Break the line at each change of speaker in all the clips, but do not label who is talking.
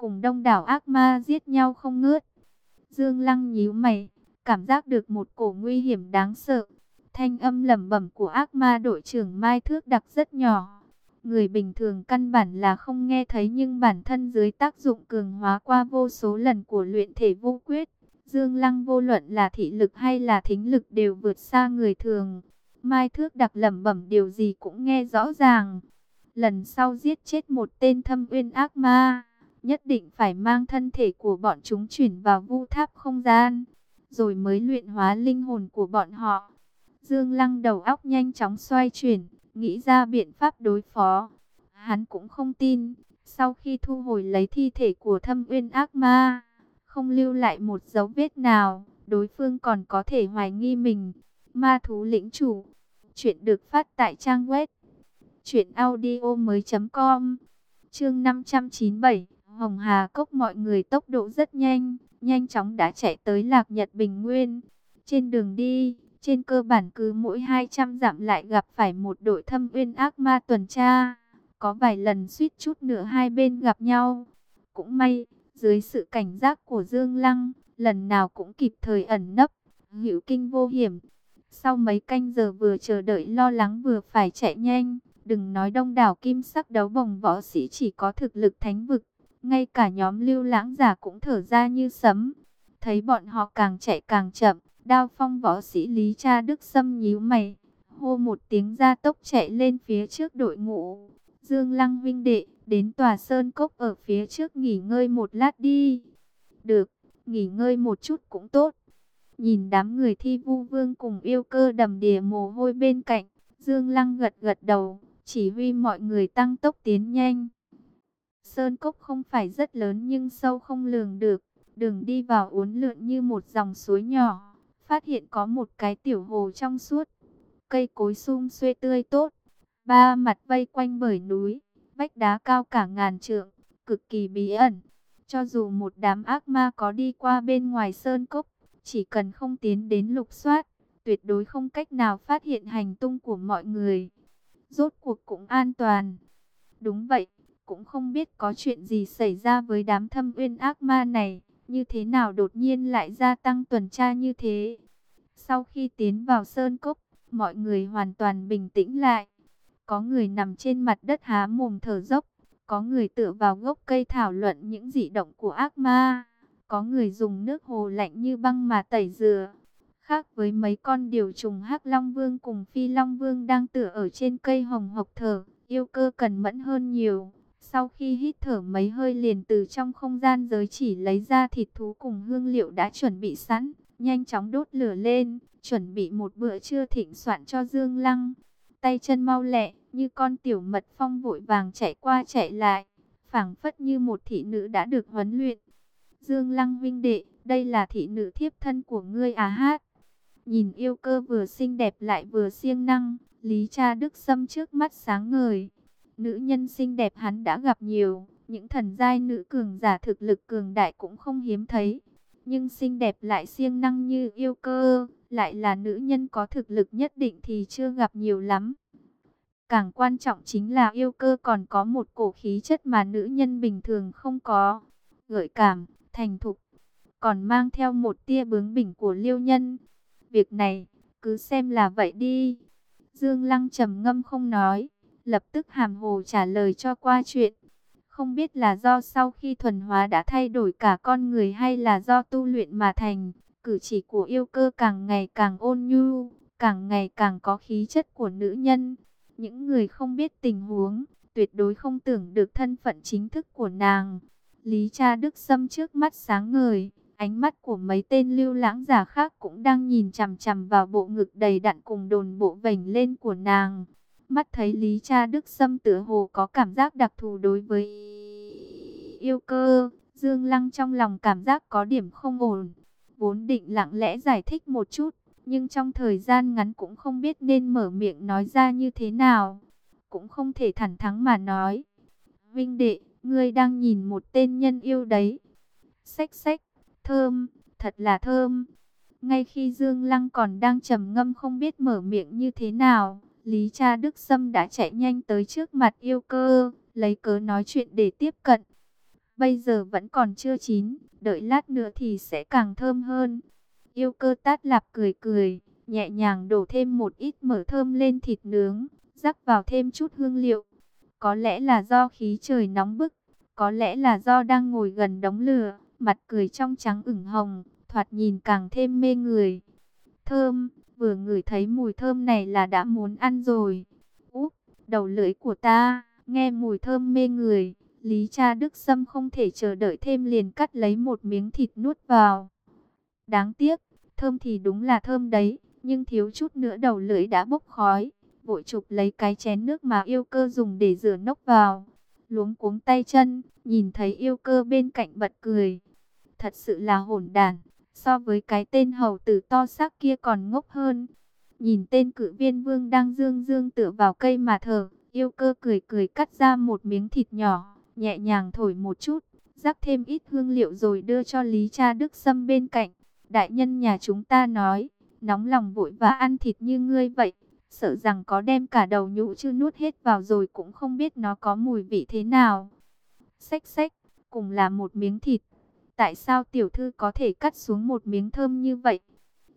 cùng đông đảo ác ma giết nhau không ngớt. Dương Lăng nhíu mày, cảm giác được một cổ nguy hiểm đáng sợ. Thanh âm lẩm bẩm của ác ma đội trưởng Mai Thước đặc rất nhỏ. Người bình thường căn bản là không nghe thấy nhưng bản thân dưới tác dụng cường hóa qua vô số lần của luyện thể vô quyết. Dương Lăng vô luận là thị lực hay là thính lực đều vượt xa người thường. Mai Thước đặc lẩm bẩm điều gì cũng nghe rõ ràng. Lần sau giết chết một tên thâm uyên ác ma, nhất định phải mang thân thể của bọn chúng chuyển vào vu tháp không gian, rồi mới luyện hóa linh hồn của bọn họ. Dương Lăng đầu óc nhanh chóng xoay chuyển, nghĩ ra biện pháp đối phó. Hắn cũng không tin, sau khi thu hồi lấy thi thể của thâm uyên ác ma, không lưu lại một dấu vết nào, đối phương còn có thể hoài nghi mình. Ma thú lĩnh chủ, chuyện được phát tại trang web truyện audio mới.com Chương 597, Hồng Hà Cốc mọi người tốc độ rất nhanh, nhanh chóng đã chạy tới Lạc Nhật Bình Nguyên. Trên đường đi, trên cơ bản cứ mỗi 200 dặm lại gặp phải một đội thâm uyên ác ma tuần tra. Có vài lần suýt chút nữa hai bên gặp nhau. Cũng may, dưới sự cảnh giác của Dương Lăng, lần nào cũng kịp thời ẩn nấp, hữu kinh vô hiểm. Sau mấy canh giờ vừa chờ đợi lo lắng vừa phải chạy nhanh, đừng nói đông đảo kim sắc đấu bồng võ sĩ chỉ có thực lực thánh vực, ngay cả nhóm lưu lãng giả cũng thở ra như sấm. Thấy bọn họ càng chạy càng chậm, đao phong võ sĩ Lý Cha Đức Sâm nhíu mày, hô một tiếng ra tốc chạy lên phía trước đội ngũ. Dương Lăng vinh đệ, đến tòa sơn cốc ở phía trước nghỉ ngơi một lát đi. Được, nghỉ ngơi một chút cũng tốt. Nhìn đám người thi vu vương cùng yêu cơ đầm đìa mồ hôi bên cạnh, Dương Lăng gật gật đầu, chỉ huy mọi người tăng tốc tiến nhanh. Sơn cốc không phải rất lớn nhưng sâu không lường được, đường đi vào uốn lượn như một dòng suối nhỏ, phát hiện có một cái tiểu hồ trong suốt, cây cối sum xuê tươi tốt, ba mặt vây quanh bởi núi, vách đá cao cả ngàn trượng, cực kỳ bí ẩn. Cho dù một đám ác ma có đi qua bên ngoài sơn cốc, chỉ cần không tiến đến lục soát, tuyệt đối không cách nào phát hiện hành tung của mọi người. Rốt cuộc cũng an toàn. Đúng vậy, cũng không biết có chuyện gì xảy ra với đám thâm uyên ác ma này, như thế nào đột nhiên lại gia tăng tuần tra như thế. Sau khi tiến vào sơn cốc, mọi người hoàn toàn bình tĩnh lại. Có người nằm trên mặt đất há mồm thở dốc, có người tựa vào gốc cây thảo luận những dị động của ác ma. Có người dùng nước hồ lạnh như băng mà tẩy dừa. Khác với mấy con điều trùng hắc Long Vương cùng Phi Long Vương đang tựa ở trên cây hồng hộc thở, yêu cơ cần mẫn hơn nhiều. Sau khi hít thở mấy hơi liền từ trong không gian giới chỉ lấy ra thịt thú cùng hương liệu đã chuẩn bị sẵn, nhanh chóng đốt lửa lên, chuẩn bị một bữa trưa thịnh soạn cho Dương Lăng. Tay chân mau lẹ, như con tiểu mật phong vội vàng chạy qua chạy lại, phảng phất như một thị nữ đã được huấn luyện. Dương Lăng vinh đệ, đây là thị nữ thiếp thân của ngươi à hát. Nhìn yêu cơ vừa xinh đẹp lại vừa siêng năng, Lý Cha Đức Sâm trước mắt sáng ngời. Nữ nhân xinh đẹp hắn đã gặp nhiều, những thần giai nữ cường giả thực lực cường đại cũng không hiếm thấy. Nhưng xinh đẹp lại siêng năng như yêu cơ, lại là nữ nhân có thực lực nhất định thì chưa gặp nhiều lắm. Càng quan trọng chính là yêu cơ còn có một cổ khí chất mà nữ nhân bình thường không có. Gợi cảm, thành thục, còn mang theo một tia bướng bỉnh của liêu nhân. Việc này, cứ xem là vậy đi. Dương Lăng trầm ngâm không nói, lập tức hàm hồ trả lời cho qua chuyện. Không biết là do sau khi thuần hóa đã thay đổi cả con người hay là do tu luyện mà thành, cử chỉ của yêu cơ càng ngày càng ôn nhu, càng ngày càng có khí chất của nữ nhân. Những người không biết tình huống, tuyệt đối không tưởng được thân phận chính thức của nàng. Lý cha Đức Sâm trước mắt sáng ngời, ánh mắt của mấy tên lưu lãng giả khác cũng đang nhìn chằm chằm vào bộ ngực đầy đặn cùng đồn bộ vành lên của nàng. Mắt thấy Lý cha Đức Sâm tựa hồ có cảm giác đặc thù đối với yêu cơ, Dương Lăng trong lòng cảm giác có điểm không ổn. Vốn định lặng lẽ giải thích một chút, nhưng trong thời gian ngắn cũng không biết nên mở miệng nói ra như thế nào. Cũng không thể thẳng thắn mà nói. Vinh đệ, ngươi đang nhìn một tên nhân yêu đấy. Xách xách, thơm, thật là thơm. Ngay khi Dương Lăng còn đang trầm ngâm không biết mở miệng như thế nào, Lý Cha Đức Sâm đã chạy nhanh tới trước mặt yêu cơ, lấy cớ nói chuyện để tiếp cận. bây giờ vẫn còn chưa chín, đợi lát nữa thì sẽ càng thơm hơn. Yêu cơ tát lạp cười cười, nhẹ nhàng đổ thêm một ít mỡ thơm lên thịt nướng, rắc vào thêm chút hương liệu. Có lẽ là do khí trời nóng bức, có lẽ là do đang ngồi gần đống lửa, mặt cười trong trắng ửng hồng, thoạt nhìn càng thêm mê người. Thơm, vừa ngửi thấy mùi thơm này là đã muốn ăn rồi. Úp, đầu lưỡi của ta, nghe mùi thơm mê người. Lý cha Đức Sâm không thể chờ đợi thêm liền cắt lấy một miếng thịt nuốt vào. Đáng tiếc, thơm thì đúng là thơm đấy, nhưng thiếu chút nữa đầu lưỡi đã bốc khói. Vội chụp lấy cái chén nước mà yêu cơ dùng để rửa nốc vào. Luống cuống tay chân, nhìn thấy yêu cơ bên cạnh bật cười. Thật sự là hỗn đàn, so với cái tên hầu tử to xác kia còn ngốc hơn. Nhìn tên cử viên vương đang dương dương tựa vào cây mà thở, yêu cơ cười cười cắt ra một miếng thịt nhỏ nhẹ nhàng thổi một chút, rắc thêm ít hương liệu rồi đưa cho Lý Cha Đức Sâm bên cạnh. Đại nhân nhà chúng ta nói, nóng lòng vội và ăn thịt như ngươi vậy, sợ rằng có đem cả đầu nhũ chưa nuốt hết vào rồi cũng không biết nó có mùi vị thế nào. Xách xách, cùng là một miếng thịt. Tại sao tiểu thư có thể cắt xuống một miếng thơm như vậy?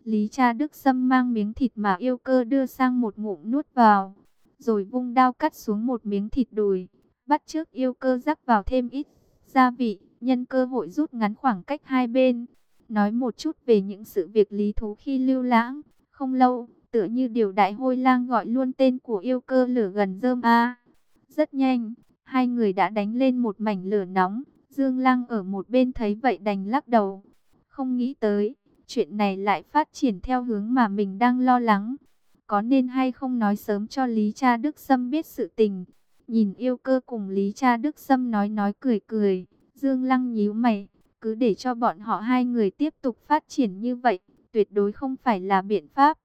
Lý cha Đức Sâm mang miếng thịt mà yêu cơ đưa sang một ngụm nuốt vào. Rồi vung đao cắt xuống một miếng thịt đùi bắt trước yêu cơ rắc vào thêm ít gia vị, nhân cơ hội rút ngắn khoảng cách hai bên. Nói một chút về những sự việc lý thú khi lưu lãng, không lâu, tựa như điều đại hôi lang gọi luôn tên của yêu cơ lửa gần rơm A. Rất nhanh, hai người đã đánh lên một mảnh lửa nóng, Dương Lăng ở một bên thấy vậy đành lắc đầu. Không nghĩ tới, chuyện này lại phát triển theo hướng mà mình đang lo lắng. Có nên hay không nói sớm cho Lý Cha Đức Sâm biết sự tình. Nhìn yêu cơ cùng Lý Cha Đức Sâm nói nói cười cười, Dương Lăng nhíu mày, cứ để cho bọn họ hai người tiếp tục phát triển như vậy, tuyệt đối không phải là biện pháp.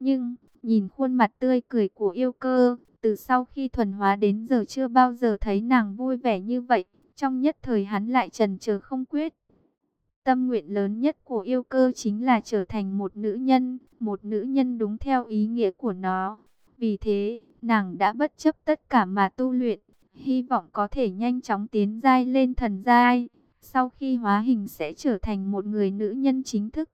Nhưng, nhìn khuôn mặt tươi cười của yêu cơ, từ sau khi thuần hóa đến giờ chưa bao giờ thấy nàng vui vẻ như vậy, trong nhất thời hắn lại trần chờ không quyết. Tâm nguyện lớn nhất của yêu cơ chính là trở thành một nữ nhân, một nữ nhân đúng theo ý nghĩa của nó. Vì thế, nàng đã bất chấp tất cả mà tu luyện, hy vọng có thể nhanh chóng tiến giai lên thần giai. Sau khi hóa hình sẽ trở thành một người nữ nhân chính thức.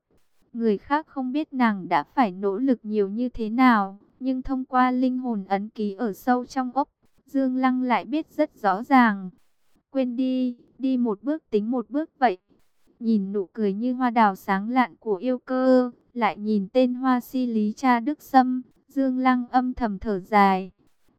Người khác không biết nàng đã phải nỗ lực nhiều như thế nào, nhưng thông qua linh hồn ấn ký ở sâu trong ốc, Dương Lăng lại biết rất rõ ràng. Quên đi, đi một bước tính một bước vậy. Nhìn nụ cười như hoa đào sáng lạn của yêu cơ, lại nhìn tên hoa si lý cha Đức Sâm, Dương Lăng âm thầm thở dài.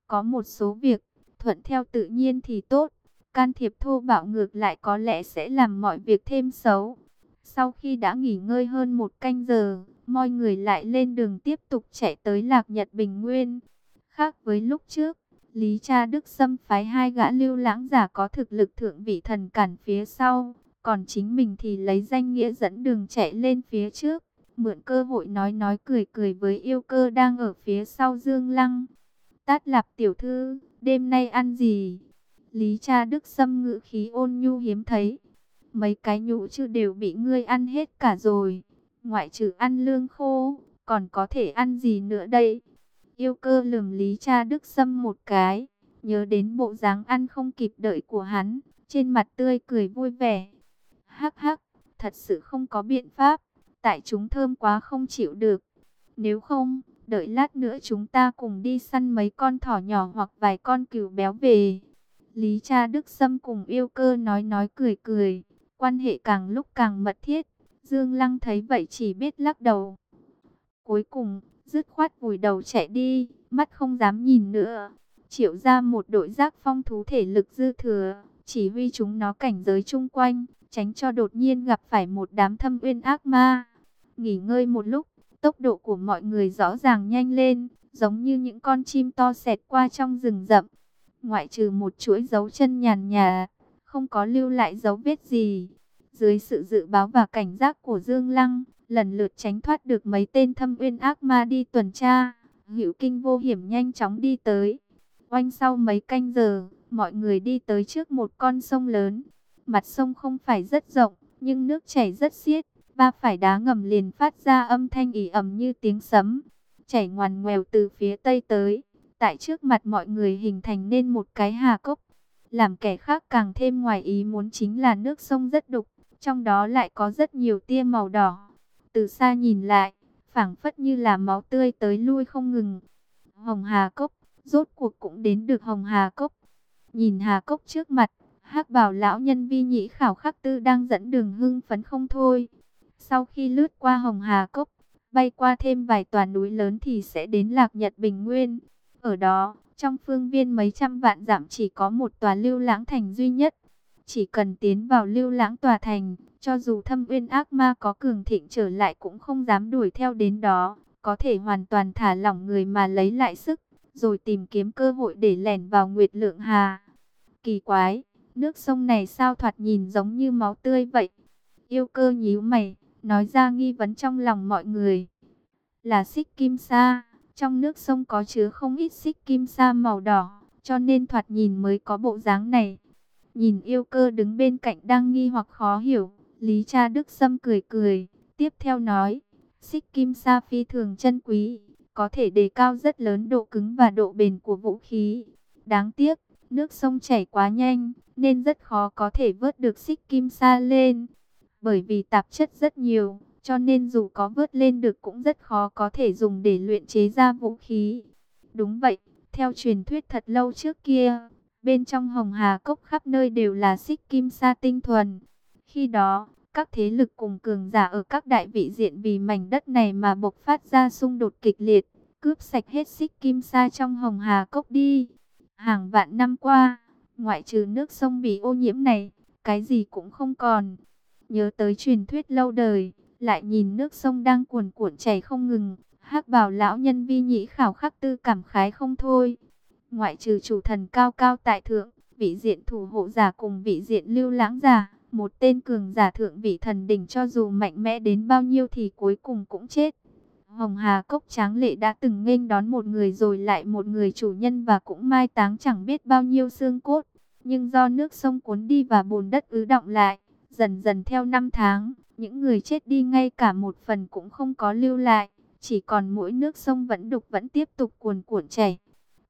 Có một số việc, thuận theo tự nhiên thì tốt. Can thiệp thô bạo ngược lại có lẽ sẽ làm mọi việc thêm xấu. Sau khi đã nghỉ ngơi hơn một canh giờ, mọi người lại lên đường tiếp tục chạy tới Lạc Nhật Bình Nguyên. Khác với lúc trước, Lý Cha Đức xâm phái hai gã lưu lãng giả có thực lực thượng vị thần cản phía sau, còn chính mình thì lấy danh nghĩa dẫn đường chạy lên phía trước mượn cơ hội nói nói cười cười với yêu cơ đang ở phía sau Dương Lăng. Tát lạp tiểu thư, đêm nay ăn gì? Lý cha đức xâm ngữ khí ôn nhu hiếm thấy. Mấy cái nhũ chưa đều bị ngươi ăn hết cả rồi. Ngoại trừ ăn lương khô, còn có thể ăn gì nữa đây? Yêu cơ lườm lý cha đức xâm một cái. Nhớ đến bộ dáng ăn không kịp đợi của hắn. Trên mặt tươi cười vui vẻ. Hắc hắc, thật sự không có biện pháp tại chúng thơm quá không chịu được. Nếu không, đợi lát nữa chúng ta cùng đi săn mấy con thỏ nhỏ hoặc vài con cừu béo về. Lý cha Đức Sâm cùng yêu cơ nói nói cười cười, quan hệ càng lúc càng mật thiết. Dương Lăng thấy vậy chỉ biết lắc đầu. Cuối cùng, dứt khoát vùi đầu chạy đi, mắt không dám nhìn nữa. Triệu ra một đội giác phong thú thể lực dư thừa, chỉ huy chúng nó cảnh giới chung quanh, tránh cho đột nhiên gặp phải một đám thâm uyên ác ma. Nghỉ ngơi một lúc, tốc độ của mọi người rõ ràng nhanh lên, giống như những con chim to xẹt qua trong rừng rậm. Ngoại trừ một chuỗi dấu chân nhàn nhà, không có lưu lại dấu vết gì. Dưới sự dự báo và cảnh giác của Dương Lăng, lần lượt tránh thoát được mấy tên thâm uyên ác ma đi tuần tra. Hữu kinh vô hiểm nhanh chóng đi tới. Oanh sau mấy canh giờ, mọi người đi tới trước một con sông lớn. Mặt sông không phải rất rộng, nhưng nước chảy rất xiết ba phải đá ngầm liền phát ra âm thanh ỉ ẩm như tiếng sấm, chảy ngoằn ngoèo từ phía tây tới, tại trước mặt mọi người hình thành nên một cái hà cốc. Làm kẻ khác càng thêm ngoài ý muốn chính là nước sông rất đục, trong đó lại có rất nhiều tia màu đỏ. Từ xa nhìn lại, phảng phất như là máu tươi tới lui không ngừng. Hồng Hà Cốc, rốt cuộc cũng đến được Hồng Hà Cốc. Nhìn Hà Cốc trước mặt, hắc bảo lão nhân vi nhĩ khảo khắc tư đang dẫn đường hưng phấn không thôi. Sau khi lướt qua Hồng Hà Cốc, bay qua thêm vài tòa núi lớn thì sẽ đến Lạc Nhật Bình Nguyên. Ở đó, trong phương viên mấy trăm vạn dặm chỉ có một tòa lưu lãng thành duy nhất. Chỉ cần tiến vào lưu lãng tòa thành, cho dù thâm uyên ác ma có cường thịnh trở lại cũng không dám đuổi theo đến đó. Có thể hoàn toàn thả lỏng người mà lấy lại sức, rồi tìm kiếm cơ hội để lẻn vào Nguyệt Lượng Hà. Kỳ quái, nước sông này sao thoạt nhìn giống như máu tươi vậy? Yêu cơ nhíu mày, nói ra nghi vấn trong lòng mọi người. Là xích kim sa, trong nước sông có chứa không ít xích kim sa màu đỏ, cho nên thoạt nhìn mới có bộ dáng này. Nhìn yêu cơ đứng bên cạnh đang nghi hoặc khó hiểu, Lý cha Đức Sâm cười cười, tiếp theo nói, xích kim sa phi thường chân quý, có thể đề cao rất lớn độ cứng và độ bền của vũ khí. Đáng tiếc, nước sông chảy quá nhanh, nên rất khó có thể vớt được xích kim sa lên. Bởi vì tạp chất rất nhiều, cho nên dù có vớt lên được cũng rất khó có thể dùng để luyện chế ra vũ khí. Đúng vậy, theo truyền thuyết thật lâu trước kia, bên trong hồng hà cốc khắp nơi đều là xích kim sa tinh thuần. Khi đó, các thế lực cùng cường giả ở các đại vị diện vì mảnh đất này mà bộc phát ra xung đột kịch liệt, cướp sạch hết xích kim sa trong hồng hà cốc đi. Hàng vạn năm qua, ngoại trừ nước sông bị ô nhiễm này, cái gì cũng không còn. Nhớ tới truyền thuyết lâu đời, lại nhìn nước sông đang cuồn cuộn chảy không ngừng, hắc bảo lão nhân vi nhĩ khảo khắc tư cảm khái không thôi. Ngoại trừ chủ thần cao cao tại thượng, vị diện thủ hộ giả cùng vị diện lưu lãng giả, một tên cường giả thượng vị thần đỉnh cho dù mạnh mẽ đến bao nhiêu thì cuối cùng cũng chết. Hồng Hà Cốc Tráng Lệ đã từng nghênh đón một người rồi lại một người chủ nhân và cũng mai táng chẳng biết bao nhiêu xương cốt. Nhưng do nước sông cuốn đi và bùn đất ứ động lại, dần dần theo năm tháng, những người chết đi ngay cả một phần cũng không có lưu lại. Chỉ còn mỗi nước sông vẫn đục vẫn tiếp tục cuồn cuộn chảy.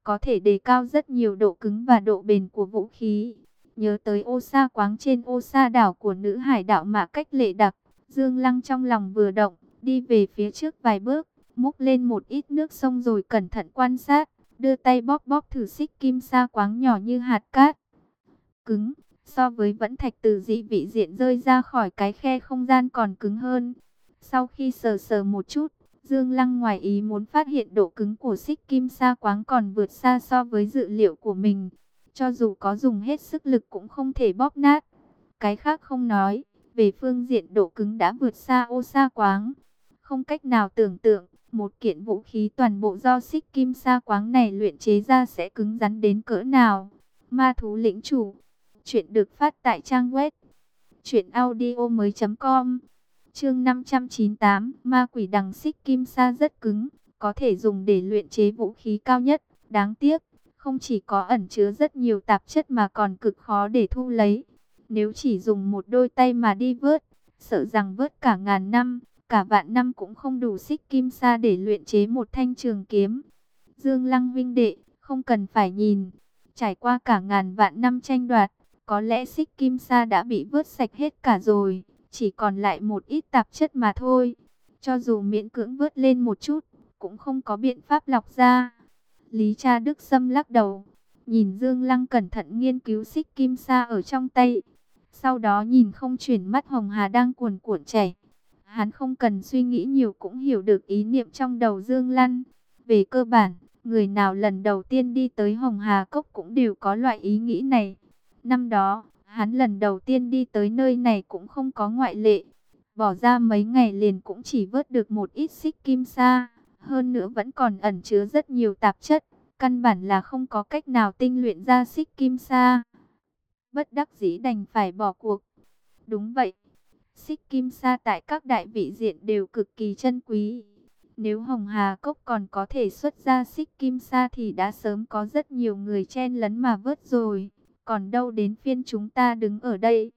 Có thể đề cao rất nhiều độ cứng và độ bền của vũ khí. Nhớ tới ô sa quáng trên ô sa đảo của nữ hải đạo mà cách lệ đặc. Dương Lăng trong lòng vừa động, đi về phía trước vài bước, múc lên một ít nước sông rồi cẩn thận quan sát, đưa tay bóp bóp thử xích kim sa quáng nhỏ như hạt cát. Cứng, so với vẫn thạch từ dị vị diện rơi ra khỏi cái khe không gian còn cứng hơn. Sau khi sờ sờ một chút, Dương Lăng ngoài ý muốn phát hiện độ cứng của xích kim sa quáng còn vượt xa so với dự liệu của mình. Cho dù có dùng hết sức lực cũng không thể bóp nát. Cái khác không nói, về phương diện độ cứng đã vượt xa ô sa quáng. Không cách nào tưởng tượng, một kiện vũ khí toàn bộ do xích kim sa quáng này luyện chế ra sẽ cứng rắn đến cỡ nào. Ma thú lĩnh chủ, chuyện được phát tại trang web truyệnaudiomoi.com. Chương 598, ma quỷ đằng xích kim sa rất cứng, có thể dùng để luyện chế vũ khí cao nhất, đáng tiếc, không chỉ có ẩn chứa rất nhiều tạp chất mà còn cực khó để thu lấy. Nếu chỉ dùng một đôi tay mà đi vớt, sợ rằng vớt cả ngàn năm, cả vạn năm cũng không đủ xích kim sa để luyện chế một thanh trường kiếm. Dương Lăng vinh đệ, không cần phải nhìn, trải qua cả ngàn vạn năm tranh đoạt, có lẽ xích kim sa đã bị vớt sạch hết cả rồi, chỉ còn lại một ít tạp chất mà thôi. Cho dù miễn cưỡng vớt lên một chút, cũng không có biện pháp lọc ra. Lý cha Đức Sâm lắc đầu, nhìn Dương Lăng cẩn thận nghiên cứu xích kim sa ở trong tay. Sau đó nhìn không chuyển mắt Hồng Hà đang cuồn cuộn chảy. Hắn không cần suy nghĩ nhiều cũng hiểu được ý niệm trong đầu Dương Lăng. Về cơ bản, người nào lần đầu tiên đi tới Hồng Hà Cốc cũng đều có loại ý nghĩ này. Năm đó, hắn lần đầu tiên đi tới nơi này cũng không có ngoại lệ. Bỏ ra mấy ngày liền cũng chỉ vớt được một ít xích kim sa. Hơn nữa vẫn còn ẩn chứa rất nhiều tạp chất. Căn bản là không có cách nào tinh luyện ra xích kim sa. Bất đắc dĩ đành phải bỏ cuộc. Đúng vậy. Xích kim sa tại các đại vị diện đều cực kỳ chân quý. Nếu Hồng Hà Cốc còn có thể xuất ra xích kim sa thì đã sớm có rất nhiều người chen lấn mà vớt rồi. Còn đâu đến phiên chúng ta đứng ở đây.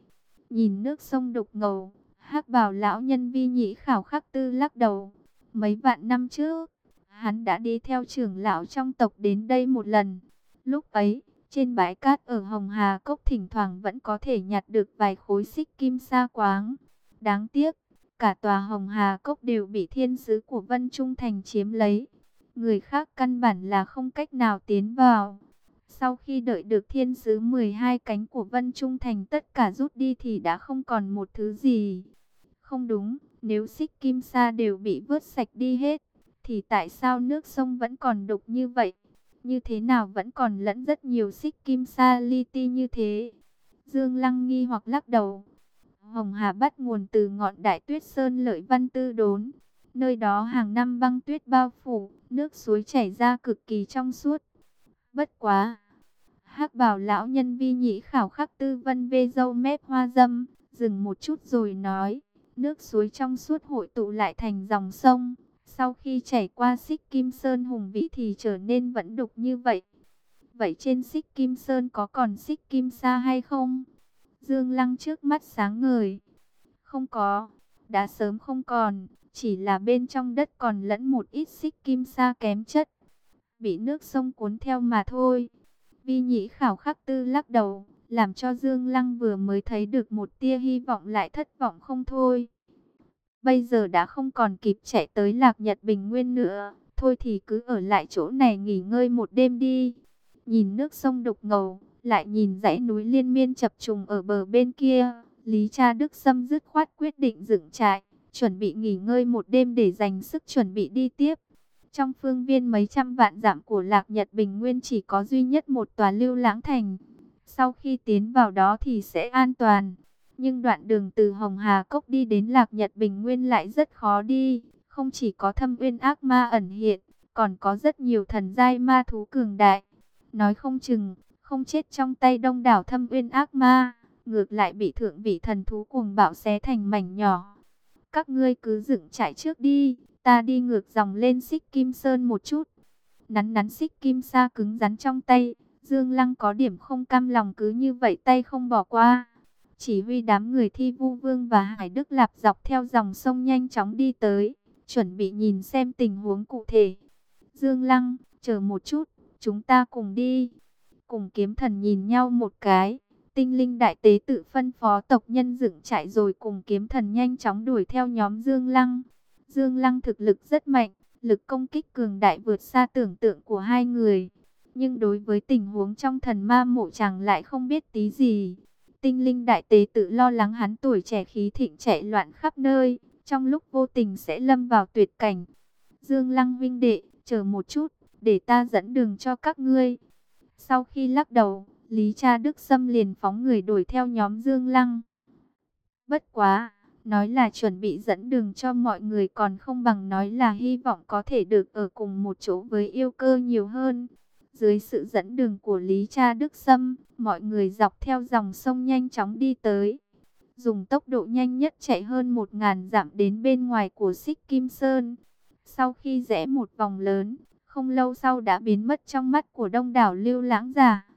Nhìn nước sông đục ngầu, hắc bảo lão nhân vi nhĩ khảo khắc tư lắc đầu. Mấy vạn năm trước, hắn đã đi theo trưởng lão trong tộc đến đây một lần. Lúc ấy, Trên bãi cát ở Hồng Hà Cốc thỉnh thoảng vẫn có thể nhặt được vài khối xích kim sa quáng. Đáng tiếc, cả tòa Hồng Hà Cốc đều bị thiên sứ của Vân Trung Thành chiếm lấy. Người khác căn bản là không cách nào tiến vào. Sau khi đợi được thiên sứ 12 cánh của Vân Trung Thành tất cả rút đi thì đã không còn một thứ gì. Không đúng, nếu xích kim sa đều bị vớt sạch đi hết, thì tại sao nước sông vẫn còn đục như vậy? Như thế nào vẫn còn lẫn rất nhiều xích kim sa li ti như thế? Dương Lăng nghi hoặc lắc đầu. Hồng Hà bắt nguồn từ ngọn đại tuyết sơn lợi văn tư đốn. Nơi đó hàng năm băng tuyết bao phủ, nước suối chảy ra cực kỳ trong suốt. Bất quá! Hắc bảo lão nhân vi nhĩ khảo khắc tư vân vê dâu mép hoa dâm, dừng một chút rồi nói, nước suối trong suốt hội tụ lại thành dòng sông. Sau khi chảy qua xích kim sơn hùng vĩ thì trở nên vẫn đục như vậy. Vậy trên xích kim sơn có còn xích kim sa hay không? Dương Lăng trước mắt sáng ngời. Không có, đã sớm không còn, chỉ là bên trong đất còn lẫn một ít xích kim sa kém chất. Bị nước sông cuốn theo mà thôi. Vi nhĩ khảo khắc tư lắc đầu, làm cho Dương Lăng vừa mới thấy được một tia hy vọng lại thất vọng không thôi. Bây giờ đã không còn kịp chạy tới Lạc Nhật Bình Nguyên nữa, thôi thì cứ ở lại chỗ này nghỉ ngơi một đêm đi. Nhìn nước sông đục ngầu, lại nhìn dãy núi liên miên chập trùng ở bờ bên kia, Lý Cha Đức Sâm dứt khoát quyết định dựng trại, chuẩn bị nghỉ ngơi một đêm để dành sức chuẩn bị đi tiếp. Trong phương viên mấy trăm vạn dặm của Lạc Nhật Bình Nguyên chỉ có duy nhất một tòa lưu lãng thành. Sau khi tiến vào đó thì sẽ an toàn. Nhưng đoạn đường từ Hồng Hà Cốc đi đến Lạc Nhật Bình Nguyên lại rất khó đi. Không chỉ có thâm uyên ác ma ẩn hiện, còn có rất nhiều thần giai ma thú cường đại. Nói không chừng, không chết trong tay đông đảo thâm uyên ác ma, ngược lại bị thượng vị thần thú cuồng bạo xé thành mảnh nhỏ. Các ngươi cứ dựng trại trước đi, Ta đi ngược dòng lên xích kim sơn một chút. Nắn nắn xích kim sa cứng rắn trong tay. Dương Lăng có điểm không cam lòng cứ như vậy tay không bỏ qua. Chỉ huy đám người thi vu vương và Hải Đức Lạp dọc theo dòng sông nhanh chóng đi tới. Chuẩn bị nhìn xem tình huống cụ thể. Dương Lăng, chờ một chút, chúng ta cùng đi. Cùng kiếm thần nhìn nhau một cái. Tinh linh đại tế tự phân phó tộc nhân dựng trại rồi cùng kiếm thần nhanh chóng đuổi theo nhóm Dương Lăng. Dương Lăng thực lực rất mạnh, lực công kích cường đại vượt xa tưởng tượng của hai người. Nhưng đối với tình huống trong thần ma mộ chàng lại không biết tí gì. Tinh linh đại tế tự lo lắng hắn tuổi trẻ khí thịnh chạy loạn khắp nơi, trong lúc vô tình sẽ lâm vào tuyệt cảnh. Dương Lăng vinh đệ, chờ một chút, để ta dẫn đường cho các ngươi. Sau khi lắc đầu, Lý Cha Đức Sâm liền phóng người đuổi theo nhóm Dương Lăng. Bất quá, Nói là chuẩn bị dẫn đường cho mọi người còn không bằng nói là hy vọng có thể được ở cùng một chỗ với yêu cơ nhiều hơn. Dưới sự dẫn đường của Lý Cha Đức Sâm, mọi người dọc theo dòng sông nhanh chóng đi tới. Dùng tốc độ nhanh nhất chạy hơn một ngàn dặm đến bên ngoài của Xích Kim Sơn. Sau khi rẽ một vòng lớn, không lâu sau đã biến mất trong mắt của đông đảo lưu lãng giả.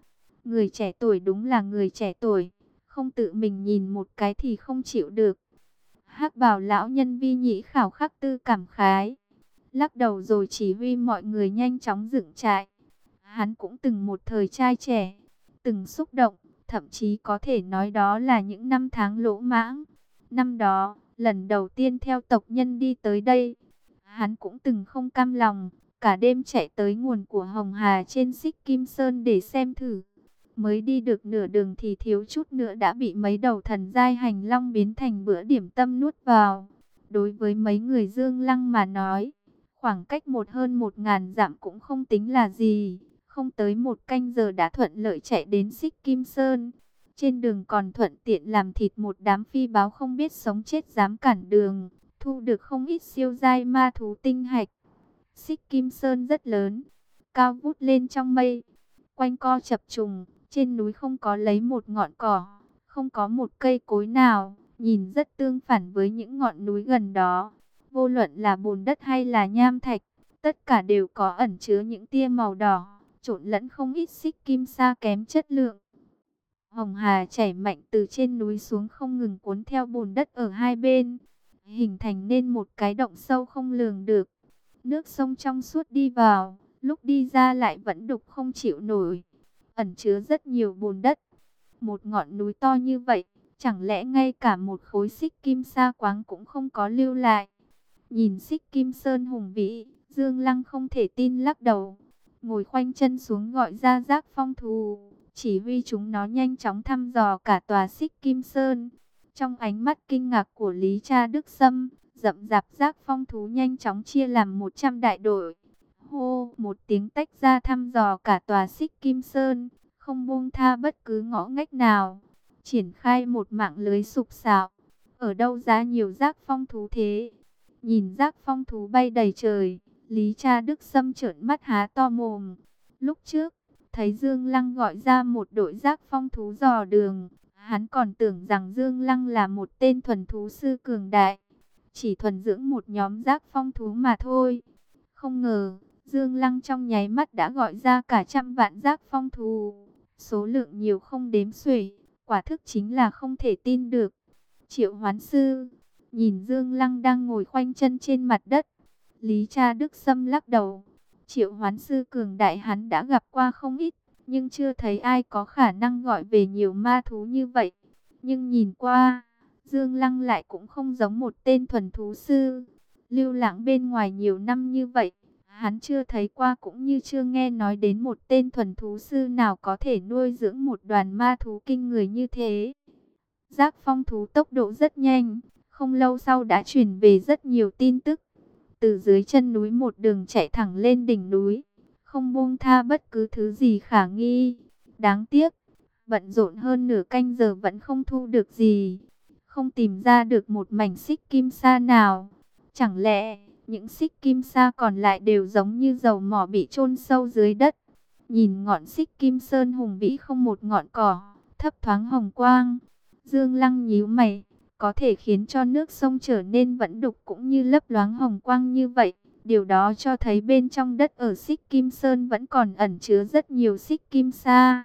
Người trẻ tuổi đúng là người trẻ tuổi, không tự mình nhìn một cái thì không chịu được hắc bảo lão nhân vi nhĩ khảo khắc tư cảm khái. Lắc đầu rồi chỉ huy mọi người nhanh chóng dựng trại. Hắn cũng từng một thời trai trẻ, từng xúc động, thậm chí có thể nói đó là những năm tháng lỗ mãng. Năm đó, lần đầu tiên theo tộc nhân đi tới đây, hắn cũng từng không cam lòng, cả đêm chạy tới nguồn của Hồng Hà trên xích Kim Sơn để xem thử. Mới đi được nửa đường thì thiếu chút nữa đã bị mấy đầu thần giai hành long biến thành bữa điểm tâm nuốt vào. Đối với mấy người dương lăng mà nói, khoảng cách một hơn một ngàn dặm cũng không tính là gì. Không tới một canh giờ đã thuận lợi chạy đến xích Kim Sơn. Trên đường còn thuận tiện làm thịt một đám phi báo không biết sống chết dám cản đường. Thu được không ít siêu giai ma thú tinh hạch. Xích Kim Sơn rất lớn, cao vút lên trong mây. Quanh co chập trùng, trên núi không có lấy một ngọn cỏ, không có một cây cối nào, nhìn rất tương phản với những ngọn núi gần đó. Vô luận là bùn đất hay là nham thạch, tất cả đều có ẩn chứa những tia màu đỏ, trộn lẫn không ít xích kim sa kém chất lượng. Hồng Hà chảy mạnh từ trên núi xuống không ngừng cuốn theo bùn đất ở hai bên, hình thành nên một cái động sâu không lường được. Nước sông trong suốt đi vào, lúc đi ra lại vẫn đục không chịu nổi ẩn chứa rất nhiều bùn đất. Một ngọn núi to như vậy, chẳng lẽ ngay cả một khối xích kim sa quáng cũng không có lưu lại. Nhìn xích kim sơn hùng vĩ, Dương Lăng không thể tin lắc đầu. Ngồi khoanh chân xuống gọi ra giác phong thù, chỉ huy chúng nó nhanh chóng thăm dò cả tòa xích kim sơn. Trong ánh mắt kinh ngạc của Lý Cha Đức Sâm, rậm rạp giác phong thú nhanh chóng chia làm 100 đại đội. Hô, một tiếng tách ra thăm dò cả tòa xích kim sơn, không buông tha bất cứ ngõ ngách nào. Triển khai một mạng lưới sục sạo. Ở đâu ra nhiều giác phong thú thế? Nhìn giác phong thú bay đầy trời, Lý Cha Đức Sâm trợn mắt há to mồm. Lúc trước, thấy Dương Lăng gọi ra một đội giác phong thú dò đường. Hắn còn tưởng rằng Dương Lăng là một tên thuần thú sư cường đại. Chỉ thuần dưỡng một nhóm giác phong thú mà thôi. Không ngờ, Dương Lăng trong nháy mắt đã gọi ra cả trăm vạn giác phong thú. Số lượng nhiều không đếm xuể, quả thức chính là không thể tin được. Triệu hoán sư, nhìn Dương Lăng đang ngồi khoanh chân trên mặt đất. Lý cha Đức Sâm lắc đầu. Triệu hoán sư cường đại hắn đã gặp qua không ít, nhưng chưa thấy ai có khả năng gọi về nhiều ma thú như vậy. Nhưng nhìn qua, Dương Lăng lại cũng không giống một tên thuần thú sư. Lưu lãng bên ngoài nhiều năm như vậy, hắn chưa thấy qua cũng như chưa nghe nói đến một tên thuần thú sư nào có thể nuôi dưỡng một đoàn ma thú kinh người như thế. Giác phong thú tốc độ rất nhanh, không lâu sau đã chuyển về rất nhiều tin tức. Từ dưới chân núi một đường chạy thẳng lên đỉnh núi, không buông tha bất cứ thứ gì khả nghi. Đáng tiếc, bận rộn hơn nửa canh giờ vẫn không thu được gì, không tìm ra được một mảnh xích kim sa nào. Chẳng lẽ những xích kim sa còn lại đều giống như dầu mỏ bị chôn sâu dưới đất? Nhìn ngọn xích kim sơn hùng vĩ không một ngọn cỏ, thấp thoáng hồng quang. Dương Lăng nhíu mày, có thể khiến cho nước sông trở nên vẫn đục cũng như lấp loáng hồng quang như vậy. Điều đó cho thấy bên trong đất ở xích kim sơn vẫn còn ẩn chứa rất nhiều xích kim sa.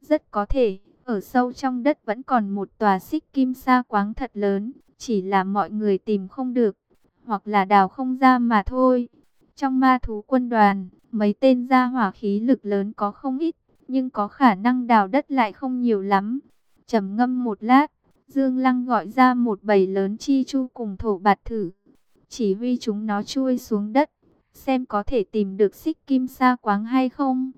Rất có thể, ở sâu trong đất vẫn còn một tòa xích kim sa quáng thật lớn, chỉ là mọi người tìm không được, hoặc là đào không ra mà thôi. Trong ma thú quân đoàn, mấy tên gia hỏa khí lực lớn có không ít, nhưng có khả năng đào đất lại không nhiều lắm. trầm ngâm một lát, Dương Lăng gọi ra một bầy lớn chi chu cùng thổ bạt thử. Chỉ huy chúng nó chui xuống đất, xem có thể tìm được xích kim sa quáng hay không.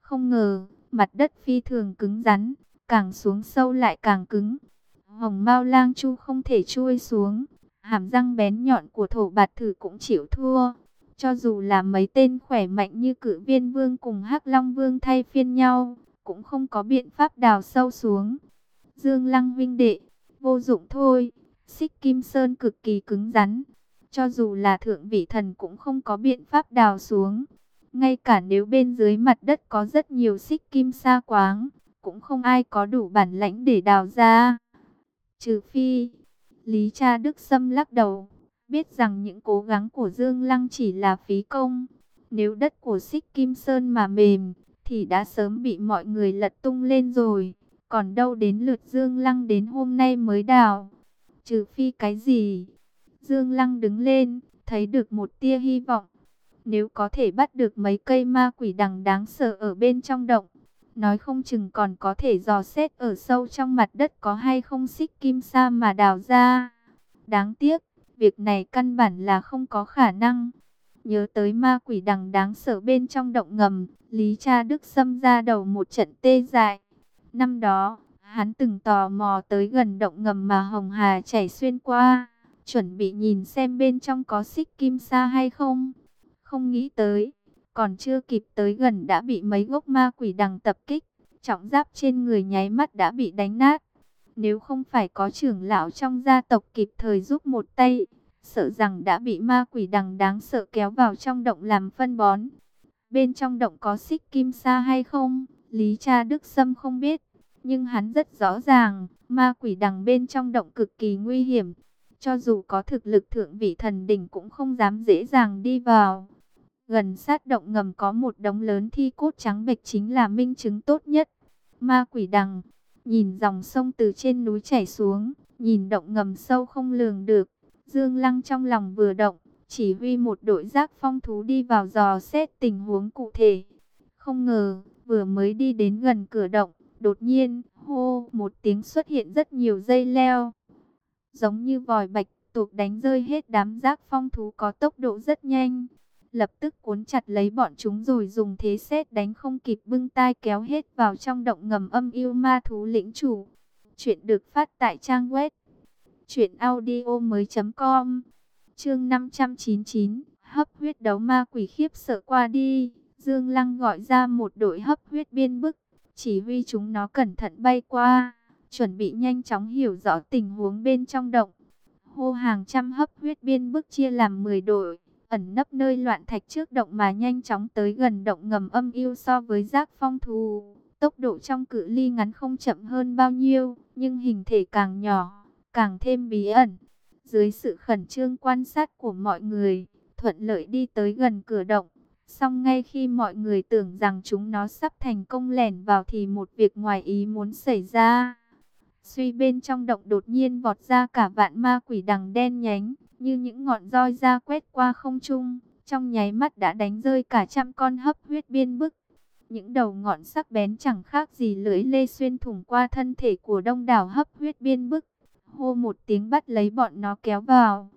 Không ngờ, mặt đất phi thường cứng rắn, càng xuống sâu lại càng cứng. Hồng Mao Lang Chu không thể chui xuống, hàm răng bén nhọn của thổ bạt thử cũng chịu thua. Cho dù là mấy tên khỏe mạnh như cử viên vương cùng hắc long vương thay phiên nhau, cũng không có biện pháp đào sâu xuống. Dương Lăng vinh đệ, vô dụng thôi, xích kim sơn cực kỳ cứng rắn. Cho dù là thượng vị thần cũng không có biện pháp đào xuống. Ngay cả nếu bên dưới mặt đất có rất nhiều xích kim sa quáng, cũng không ai có đủ bản lãnh để đào ra. Trừ phi, Lý Cha Đức Sâm lắc đầu, biết rằng những cố gắng của Dương Lăng chỉ là phí công. Nếu đất của Xích Kim Sơn mà mềm, thì đã sớm bị mọi người lật tung lên rồi. Còn đâu đến lượt Dương Lăng đến hôm nay mới đào. Trừ phi cái gì? Dương Lăng đứng lên, thấy được một tia hy vọng. Nếu có thể bắt được mấy cây ma quỷ đằng đáng sợ ở bên trong động, nói không chừng còn có thể dò xét ở sâu trong mặt đất có hay không xích kim sa mà đào ra. Đáng tiếc, việc này căn bản là không có khả năng. Nhớ tới ma quỷ đằng đáng sợ bên trong động ngầm, Lý Cha Đức xâm ra đầu một trận tê dại. Năm đó, hắn từng tò mò tới gần động ngầm mà Hồng Hà chảy xuyên qua, chuẩn bị nhìn xem bên trong có xích kim sa hay không. Không nghĩ tới, còn chưa kịp tới gần đã bị mấy gốc ma quỷ đằng tập kích, trọng giáp trên người nháy mắt đã bị đánh nát. Nếu không phải có trưởng lão trong gia tộc kịp thời giúp một tay, sợ rằng đã bị ma quỷ đằng đáng sợ kéo vào trong động làm phân bón. Bên trong động có xích kim sa hay không, Lý cha Đức Sâm không biết, nhưng hắn rất rõ ràng, ma quỷ đằng bên trong động cực kỳ nguy hiểm. Cho dù có thực lực thượng vị thần đỉnh cũng không dám dễ dàng đi vào. Gần sát động ngầm có một đống lớn thi cốt trắng bệch chính là minh chứng tốt nhất. Ma quỷ đằng, nhìn dòng sông từ trên núi chảy xuống, nhìn động ngầm sâu không lường được. Dương Lăng trong lòng vừa động, chỉ huy một đội giác phong thú đi vào dò xét tình huống cụ thể. Không ngờ, Vừa mới đi đến gần cửa động, đột nhiên, hô, một tiếng xuất hiện rất nhiều dây leo. Giống như vòi bạch tuộc đánh rơi hết đám giác phong thú có tốc độ rất nhanh. Lập tức cuốn chặt lấy bọn chúng rồi dùng thế xét đánh không kịp bưng tai kéo hết vào trong động ngầm âm yêu ma thú lĩnh chủ. Chuyện được phát tại trang web truyệnaudiomoi.com. Chương 599, hấp huyết đấu ma quỷ khiếp sợ qua đi. Dương Lăng gọi ra một đội hấp huyết biên bức, chỉ huy chúng nó cẩn thận bay qua, chuẩn bị nhanh chóng hiểu rõ tình huống bên trong động. Hô hàng trăm hấp huyết biên bức chia làm 10 đội, ẩn nấp nơi loạn thạch trước động mà nhanh chóng tới gần động ngầm âm yêu so với giác phong thù. Tốc độ trong cự ly ngắn không chậm hơn bao nhiêu, nhưng hình thể càng nhỏ, càng thêm bí ẩn. Dưới sự khẩn trương quan sát của mọi người, thuận lợi đi tới gần cửa động. Xong ngay khi mọi người tưởng rằng chúng nó sắp thành công lẻn vào thì một việc ngoài ý muốn xảy ra. Suy bên trong động đột nhiên vọt ra cả vạn ma quỷ đằng đen nhánh, như những ngọn roi ra quét qua không trung, trong nháy mắt đã đánh rơi cả trăm con hấp huyết biên bức. Những đầu ngọn sắc bén chẳng khác gì lưỡi lê xuyên thủng qua thân thể của đông đảo hấp huyết biên bức. Hô một tiếng bắt lấy bọn nó kéo vào.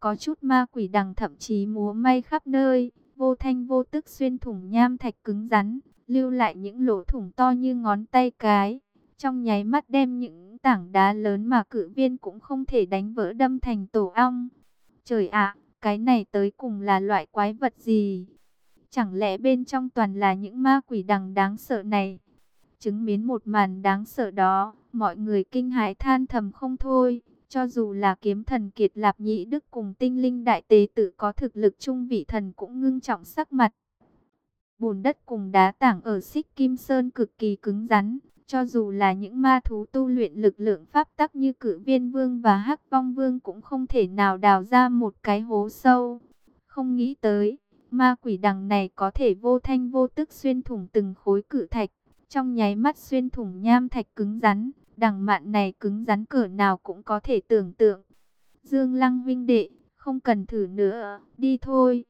Có chút ma quỷ đằng thậm chí múa may khắp nơi, vô thanh vô tức xuyên thủng nham thạch cứng rắn, lưu lại những lỗ thủng to như ngón tay cái. Trong nháy mắt đem những tảng đá lớn mà cự viên cũng không thể đánh vỡ đâm thành tổ ong. Trời ạ, cái này tới cùng là loại quái vật gì? Chẳng lẽ bên trong toàn là những ma quỷ đằng đáng sợ này? Chứng miến một màn đáng sợ đó, mọi người kinh hãi than thầm không thôi. Cho dù là kiếm thần kiệt lạp nhĩ đức cùng tinh linh đại tế tự có thực lực trung vị thần cũng ngưng trọng sắc mặt. Bùn đất cùng đá tảng ở xích kim sơn cực kỳ cứng rắn. Cho dù là những ma thú tu luyện lực lượng pháp tắc như cử viên vương và hắc vong vương cũng không thể nào đào ra một cái hố sâu. Không nghĩ tới, ma quỷ đằng này có thể vô thanh vô tức xuyên thủng từng khối cử thạch. Trong nháy mắt xuyên thủng nham thạch cứng rắn, đằng mạn này cứng rắn cỡ nào cũng có thể tưởng tượng. Dương Lăng vinh đệ, không cần thử nữa, đi thôi.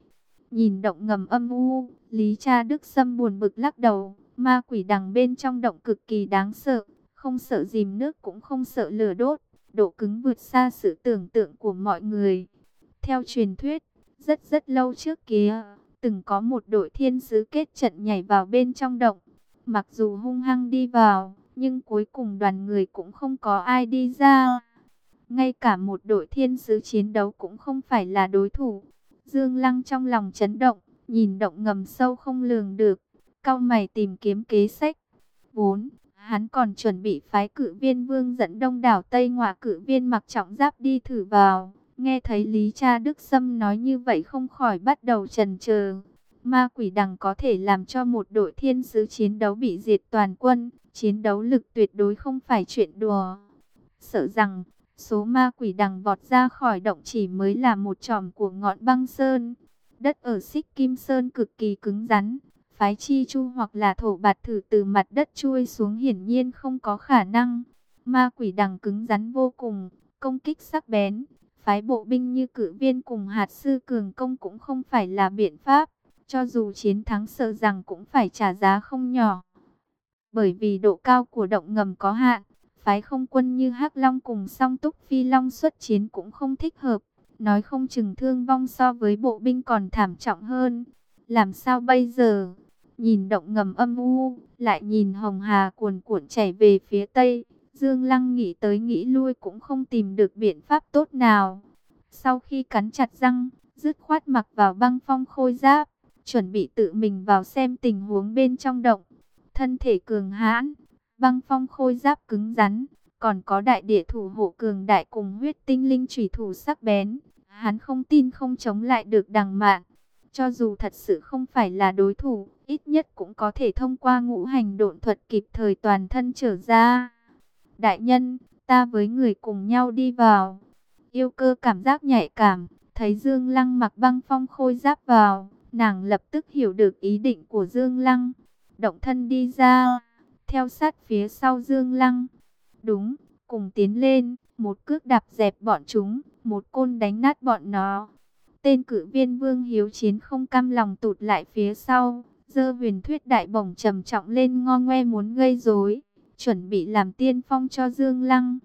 Nhìn động ngầm âm u, Lý Cha Đức Sâm buồn bực lắc đầu, ma quỷ đằng bên trong động cực kỳ đáng sợ, không sợ dìm nước cũng không sợ lửa đốt, độ cứng vượt xa sự tưởng tượng của mọi người. Theo truyền thuyết, rất rất lâu trước kia, từng có một đội thiên sứ kết trận nhảy vào bên trong động, mặc dù hung hăng đi vào, nhưng cuối cùng đoàn người cũng không có ai đi ra. Ngay cả một đội thiên sứ chiến đấu cũng không phải là đối thủ. Dương Lăng trong lòng chấn động, nhìn động ngầm sâu không lường được, cao mày tìm kiếm kế sách. 4. Hắn còn chuẩn bị phái cử viên vương dẫn đông đảo Tây Ngoại cử viên mặc trọng giáp đi thử vào. Nghe thấy Lý Cha Đức Sâm nói như vậy không khỏi bắt đầu trần chờ Ma quỷ đằng có thể làm cho một đội thiên sứ chiến đấu bị diệt toàn quân, chiến đấu lực tuyệt đối không phải chuyện đùa. Sợ rằng, số ma quỷ đằng vọt ra khỏi động chỉ mới là một tròm của ngọn băng sơn. Đất ở xích kim sơn cực kỳ cứng rắn, phái chi chu hoặc là thổ bạt thử từ mặt đất chui xuống hiển nhiên không có khả năng. Ma quỷ đằng cứng rắn vô cùng, công kích sắc bén, phái bộ binh như cử viên cùng hạt sư cường công cũng không phải là biện pháp. Cho dù chiến thắng sợ rằng cũng phải trả giá không nhỏ. Bởi vì độ cao của động ngầm có hạn, phái không quân như hắc Long cùng song túc phi Long xuất chiến cũng không thích hợp. Nói không chừng thương vong so với bộ binh còn thảm trọng hơn. Làm sao bây giờ? Nhìn động ngầm âm u, lại nhìn hồng hà cuồn cuộn chảy về phía tây. Dương Lăng nghĩ tới nghĩ lui cũng không tìm được biện pháp tốt nào. Sau khi cắn chặt răng, dứt khoát mặc vào băng phong khôi giáp chuẩn bị tự mình vào xem tình huống bên trong động. Thân thể cường hãn, băng phong khôi giáp cứng rắn, còn có đại địa thủ hộ cường đại cùng huyết tinh linh trùy thủ sắc bén. Hắn không tin không chống lại được đằng mạn. Cho dù thật sự không phải là đối thủ, ít nhất cũng có thể thông qua ngũ hành độn thuật kịp thời toàn thân trở ra. Đại nhân, ta với người cùng nhau đi vào. Yêu cơ cảm giác nhạy cảm, thấy Dương Lăng mặc băng phong khôi giáp vào Nàng lập tức hiểu được ý định của Dương Lăng. Động thân đi ra, theo sát phía sau Dương Lăng. Đúng, cùng tiến lên, một cước đạp dẹp bọn chúng, một côn đánh nát bọn nó. Tên cử viên Vương Hiếu Chiến không cam lòng tụt lại phía sau, Dơ huyền thuyết đại bổng trầm trọng lên ngo ngoe muốn gây rối, chuẩn bị làm tiên phong cho Dương Lăng.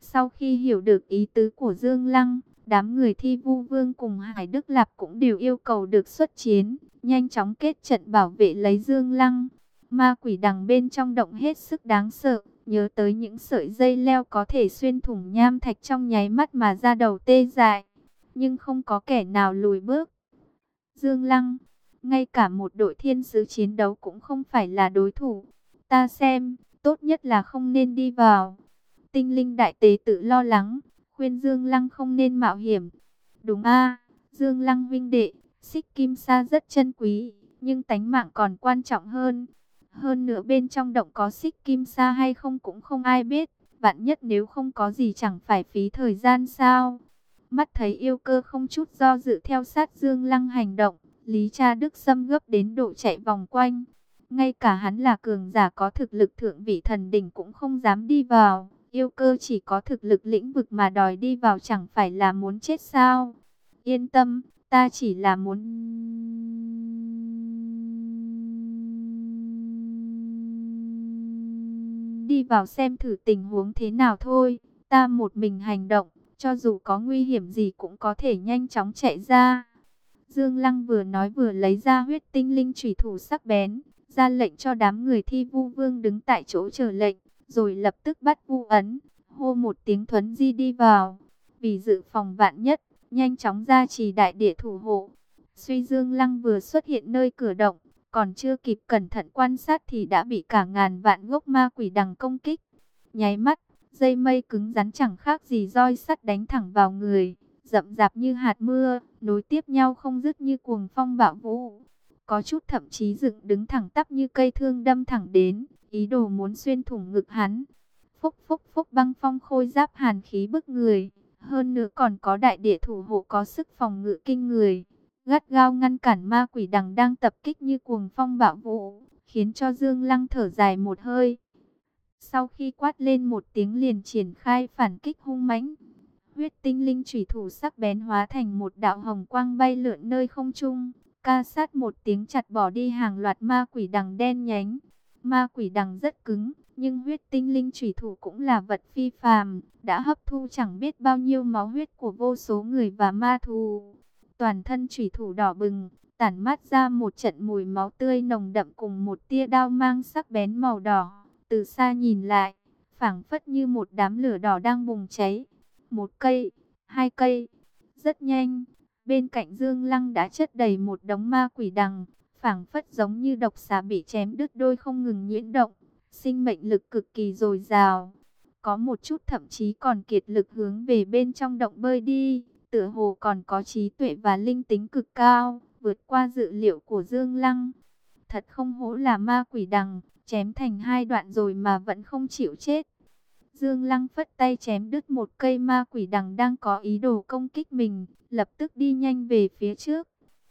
Sau khi hiểu được ý tứ của Dương Lăng, đám người thi vu vương cùng Hải Đức Lạp cũng đều yêu cầu được xuất chiến, nhanh chóng kết trận bảo vệ lấy Dương Lăng. Ma quỷ đằng bên trong động hết sức đáng sợ, nhớ tới những sợi dây leo có thể xuyên thủng nham thạch trong nháy mắt mà ra đầu tê dại, nhưng không có kẻ nào lùi bước. Dương Lăng, ngay cả một đội thiên sứ chiến đấu cũng không phải là đối thủ. Ta xem, tốt nhất là không nên đi vào. Tinh linh đại tế tự lo lắng, khuyên Dương Lăng không nên mạo hiểm. Đúng a Dương Lăng vinh đệ, xích kim sa rất chân quý, nhưng tánh mạng còn quan trọng hơn. Hơn nữa bên trong động có xích kim sa hay không cũng không ai biết. Vạn nhất nếu không có gì chẳng phải phí thời gian sao. Mắt thấy yêu cơ không chút do dự theo sát Dương Lăng hành động. Lý Cha Đức xâm gấp đến độ chạy vòng quanh. Ngay cả hắn là cường giả có thực lực thượng vị thần đỉnh cũng không dám đi vào. Yêu cơ chỉ có thực lực lĩnh vực mà đòi đi vào chẳng phải là muốn chết sao. Yên tâm, ta chỉ là muốn... Đi vào xem thử tình huống thế nào thôi. Ta một mình hành động, cho dù có nguy hiểm gì cũng có thể nhanh chóng chạy ra. Dương Lăng vừa nói vừa lấy ra huyết tinh linh chủy thủ sắc bén, ra lệnh cho đám người thi vu vương đứng tại chỗ chờ lệnh, rồi lập tức bắt vu ấn, hô một tiếng thuấn di đi vào. Vì dự phòng vạn nhất, nhanh chóng ra trì đại địa thủ hộ. Suy Dương Lăng vừa xuất hiện nơi cửa động, còn chưa kịp cẩn thận quan sát thì đã bị cả ngàn vạn gốc ma quỷ đằng công kích. Nháy mắt, dây mây cứng rắn chẳng khác gì roi sắt đánh thẳng vào người rậm rạp như hạt mưa, nối tiếp nhau không dứt như cuồng phong bạo vũ. Có chút thậm chí dựng đứng thẳng tắp như cây thương đâm thẳng đến, ý đồ muốn xuyên thủng ngực hắn. Phúc phúc phúc băng phong khôi giáp hàn khí bức người, hơn nữa còn có đại địa thủ hộ có sức phòng ngự kinh người. Gắt gao ngăn cản ma quỷ đằng đang tập kích như cuồng phong bạo vũ, khiến cho Dương Lăng thở dài một hơi. Sau khi quát lên một tiếng liền triển khai phản kích hung mãnh, huyết tinh linh chủy thủ sắc bén hóa thành một đạo hồng quang bay lượn nơi không trung, ca sát một tiếng chặt bỏ đi hàng loạt ma quỷ đằng đen nhánh. Ma quỷ đằng rất cứng, nhưng huyết tinh linh chủy thủ cũng là vật phi phàm, đã hấp thu chẳng biết bao nhiêu máu huyết của vô số người và ma thù. Toàn thân chủy thủ đỏ bừng, tản mát ra một trận mùi máu tươi nồng đậm cùng một tia đao mang sắc bén màu đỏ. Từ xa nhìn lại, phảng phất như một đám lửa đỏ đang bùng cháy một cây, hai cây. Rất nhanh, bên cạnh Dương Lăng đã chất đầy một đống ma quỷ đằng, phảng phất giống như độc xà bị chém đứt đôi không ngừng nhuyễn động, sinh mệnh lực cực kỳ dồi dào. Có một chút thậm chí còn kiệt lực hướng về bên trong động bơi đi, tựa hồ còn có trí tuệ và linh tính cực cao, vượt qua dự liệu của Dương Lăng. Thật không hổ là ma quỷ đằng, chém thành hai đoạn rồi mà vẫn không chịu chết. Dương Lăng phất tay chém đứt một cây ma quỷ đằng đang có ý đồ công kích mình, lập tức đi nhanh về phía trước.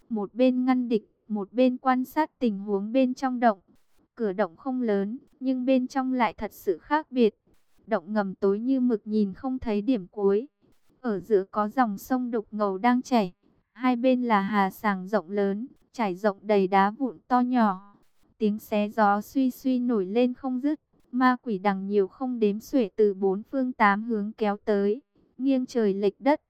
Một bên ngăn địch, một bên quan sát tình huống bên trong động. Cửa động không lớn, nhưng bên trong lại thật sự khác biệt. Động ngầm tối như mực nhìn không thấy điểm cuối. Ở giữa có dòng sông đục ngầu đang chảy. Hai bên là hà sàng rộng lớn, trải rộng đầy đá vụn to nhỏ. Tiếng xé gió suy suy nổi lên không dứt Ma quỷ đằng nhiều không đếm xuể từ bốn phương tám hướng kéo tới, nghiêng trời lệch đất.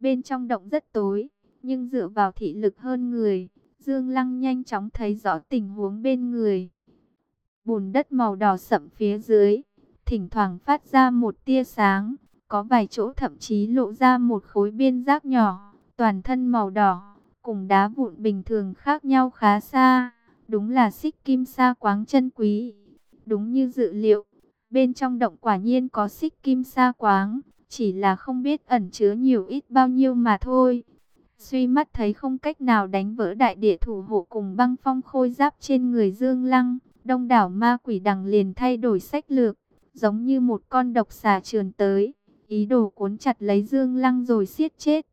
Bên trong động rất tối, nhưng dựa vào thị lực hơn người, Dương Lăng nhanh chóng thấy rõ tình huống bên người. Bùn đất màu đỏ sậm phía dưới, thỉnh thoảng phát ra một tia sáng, có vài chỗ thậm chí lộ ra một khối biên giác nhỏ, toàn thân màu đỏ, cùng đá vụn bình thường khác nhau khá xa, đúng là xích kim sa quáng chân quý. Đúng như dự liệu, bên trong động quả nhiên có xích kim sa quáng, chỉ là không biết ẩn chứa nhiều ít bao nhiêu mà thôi. Suy mắt thấy không cách nào đánh vỡ đại địa thủ hộ cùng băng phong khôi giáp trên người Dương Lăng, đông đảo ma quỷ đằng liền thay đổi sách lược, giống như một con độc xà trườn tới, ý đồ cuốn chặt lấy Dương Lăng rồi siết chết.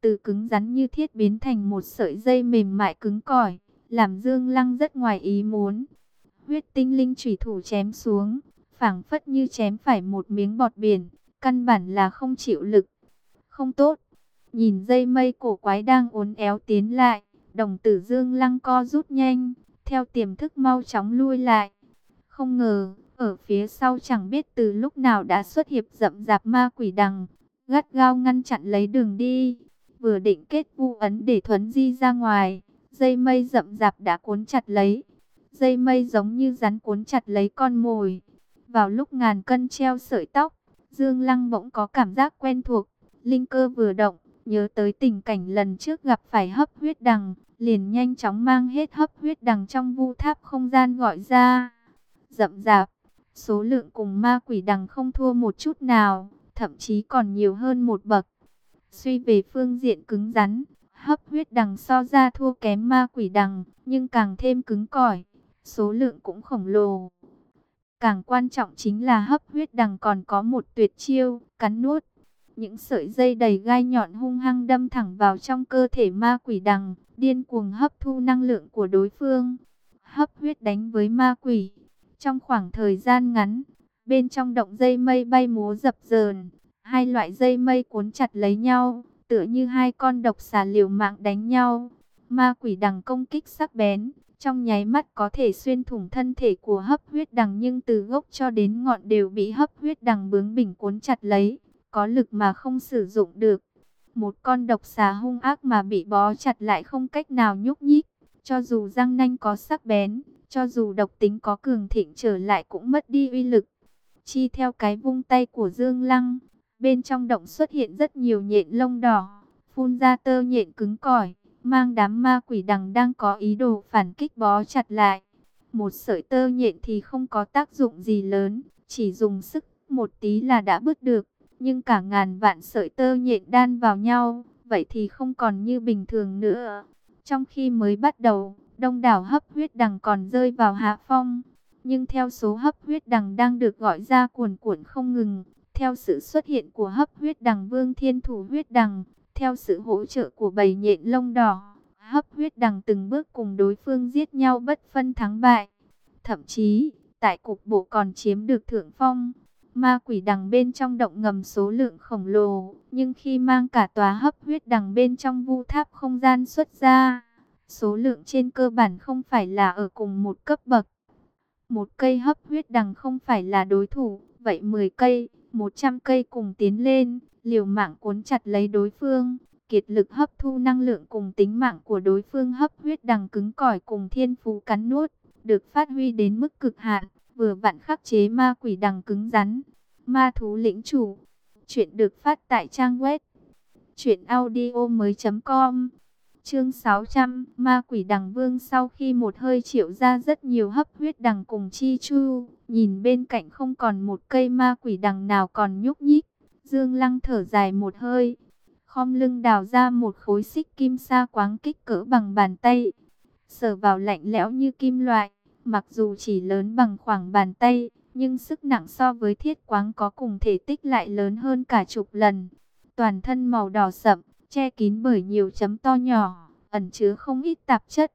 Từ cứng rắn như thiết biến thành một sợi dây mềm mại cứng cỏi, làm Dương Lăng rất ngoài ý muốn huyết tinh linh chủy thủ chém xuống, phảng phất như chém phải một miếng bọt biển, căn bản là không chịu lực. Không tốt, nhìn dây mây cổ quái đang uốn éo tiến lại, đồng tử dương lăng co rút nhanh, theo tiềm thức mau chóng lui lại. Không ngờ, ở phía sau chẳng biết từ lúc nào đã xuất hiện rậm rạp ma quỷ đằng, gắt gao ngăn chặn lấy đường đi. Vừa định kết vu ấn để thuấn di ra ngoài, dây mây rậm rạp đã cuốn chặt lấy. Dây mây giống như rắn cuốn chặt lấy con mồi. Vào lúc ngàn cân treo sợi tóc, Dương Lăng bỗng có cảm giác quen thuộc. Linh cơ vừa động, nhớ tới tình cảnh lần trước gặp phải hấp huyết đằng, liền nhanh chóng mang hết hấp huyết đằng trong vu tháp không gian gọi ra. Rậm rạp, số lượng cùng ma quỷ đằng không thua một chút nào, thậm chí còn nhiều hơn một bậc. Suy về phương diện cứng rắn, hấp huyết đằng so ra thua kém ma quỷ đằng, nhưng càng thêm cứng cỏi, số lượng cũng khổng lồ. Càng quan trọng chính là hấp huyết đằng còn có một tuyệt chiêu, cắn nuốt. Những sợi dây đầy gai nhọn hung hăng đâm thẳng vào trong cơ thể ma quỷ đằng, điên cuồng hấp thu năng lượng của đối phương. Hấp huyết đánh với ma quỷ. Trong khoảng thời gian ngắn, bên trong động dây mây bay múa dập dờn, hai loại dây mây cuốn chặt lấy nhau, tựa như hai con độc xà liều mạng đánh nhau. Ma quỷ đằng công kích sắc bén, trong nháy mắt có thể xuyên thủng thân thể của hấp huyết đằng nhưng từ gốc cho đến ngọn đều bị hấp huyết đằng bướng bỉnh cuốn chặt lấy, có lực mà không sử dụng được. Một con độc xà hung ác mà bị bó chặt lại không cách nào nhúc nhích, cho dù răng nanh có sắc bén, cho dù độc tính có cường thịnh trở lại cũng mất đi uy lực. Chi theo cái vung tay của Dương Lăng, bên trong động xuất hiện rất nhiều nhện lông đỏ, phun ra tơ nhện cứng cỏi mang đám ma quỷ đằng đang có ý đồ phản kích bó chặt lại. Một sợi tơ nhện thì không có tác dụng gì lớn, chỉ dùng sức một tí là đã bứt được, nhưng cả ngàn vạn sợi tơ nhện đan vào nhau, vậy thì không còn như bình thường nữa. Trong khi mới bắt đầu, đông đảo hấp huyết đằng còn rơi vào hạ phong, nhưng theo số hấp huyết đằng đang được gọi ra cuồn cuộn không ngừng, theo sự xuất hiện của hấp huyết đằng vương thiên thủ huyết đằng, theo sự hỗ trợ của bầy nhện lông đỏ, hấp huyết đằng từng bước cùng đối phương giết nhau bất phân thắng bại. Thậm chí, tại cục bộ còn chiếm được thượng phong. Ma quỷ đằng bên trong động ngầm số lượng khổng lồ, nhưng khi mang cả tòa hấp huyết đằng bên trong vu tháp không gian xuất ra, số lượng trên cơ bản không phải là ở cùng một cấp bậc. Một cây hấp huyết đằng không phải là đối thủ, vậy 10 cây, 100 cây cùng tiến lên, liều mạng cuốn chặt lấy đối phương, kiệt lực hấp thu năng lượng cùng tính mạng của đối phương hấp huyết đằng cứng cỏi cùng thiên phú cắn nuốt, được phát huy đến mức cực hạn, vừa vặn khắc chế ma quỷ đằng cứng rắn. Ma thú lĩnh chủ, chuyện được phát tại trang web truyệnaudiomoi.com. Chương 600, Ma quỷ đằng vương sau khi một hơi triệu ra rất nhiều hấp huyết đằng cùng chi chu, nhìn bên cạnh không còn một cây ma quỷ đằng nào còn nhúc nhích, Dương Lăng thở dài một hơi, khom lưng đào ra một khối xích kim sa quáng kích cỡ bằng bàn tay, sờ vào lạnh lẽo như kim loại, mặc dù chỉ lớn bằng khoảng bàn tay, nhưng sức nặng so với thiết quáng có cùng thể tích lại lớn hơn cả chục lần. Toàn thân màu đỏ sậm, che kín bởi nhiều chấm to nhỏ, ẩn chứa không ít tạp chất.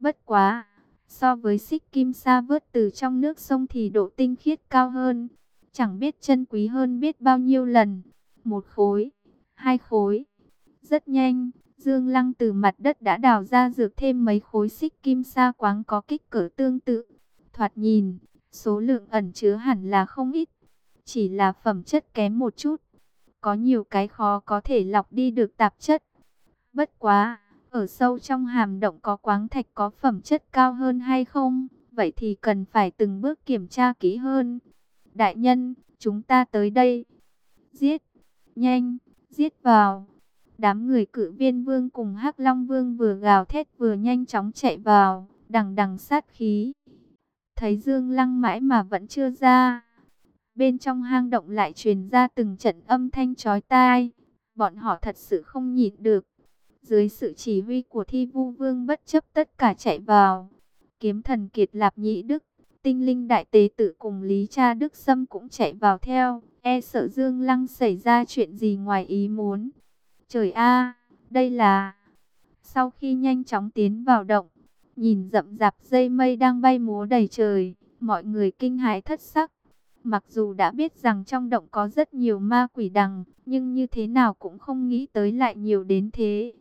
Bất quá, so với xích kim sa vớt từ trong nước sông thì độ tinh khiết cao hơn chẳng biết chân quý hơn biết bao nhiêu lần. Một khối, hai khối. Rất nhanh, Dương Lăng từ mặt đất đã đào ra dược thêm mấy khối xích kim sa quáng có kích cỡ tương tự. Thoạt nhìn, số lượng ẩn chứa hẳn là không ít, chỉ là phẩm chất kém một chút. Có nhiều cái khó có thể lọc đi được tạp chất. Bất quá, ở sâu trong hàm động có quáng thạch có phẩm chất cao hơn hay không? Vậy thì cần phải từng bước kiểm tra kỹ hơn. Đại nhân, chúng ta tới đây. Giết, nhanh, giết vào. Đám người cự viên vương cùng hắc Long vương vừa gào thét vừa nhanh chóng chạy vào, đằng đằng sát khí. Thấy Dương Lăng mãi mà vẫn chưa ra. Bên trong hang động lại truyền ra từng trận âm thanh chói tai. Bọn họ thật sự không nhịn được. Dưới sự chỉ huy của thi vu vương bất chấp tất cả chạy vào. Kiếm thần kiệt lạp nhĩ đức tinh linh đại tế tử cùng Lý Cha Đức Sâm cũng chạy vào theo, e sợ Dương Lăng xảy ra chuyện gì ngoài ý muốn. Trời a, đây là... Sau khi nhanh chóng tiến vào động, nhìn rậm rạp dây mây đang bay múa đầy trời, mọi người kinh hãi thất sắc. Mặc dù đã biết rằng trong động có rất nhiều ma quỷ đằng, nhưng như thế nào cũng không nghĩ tới lại nhiều đến thế.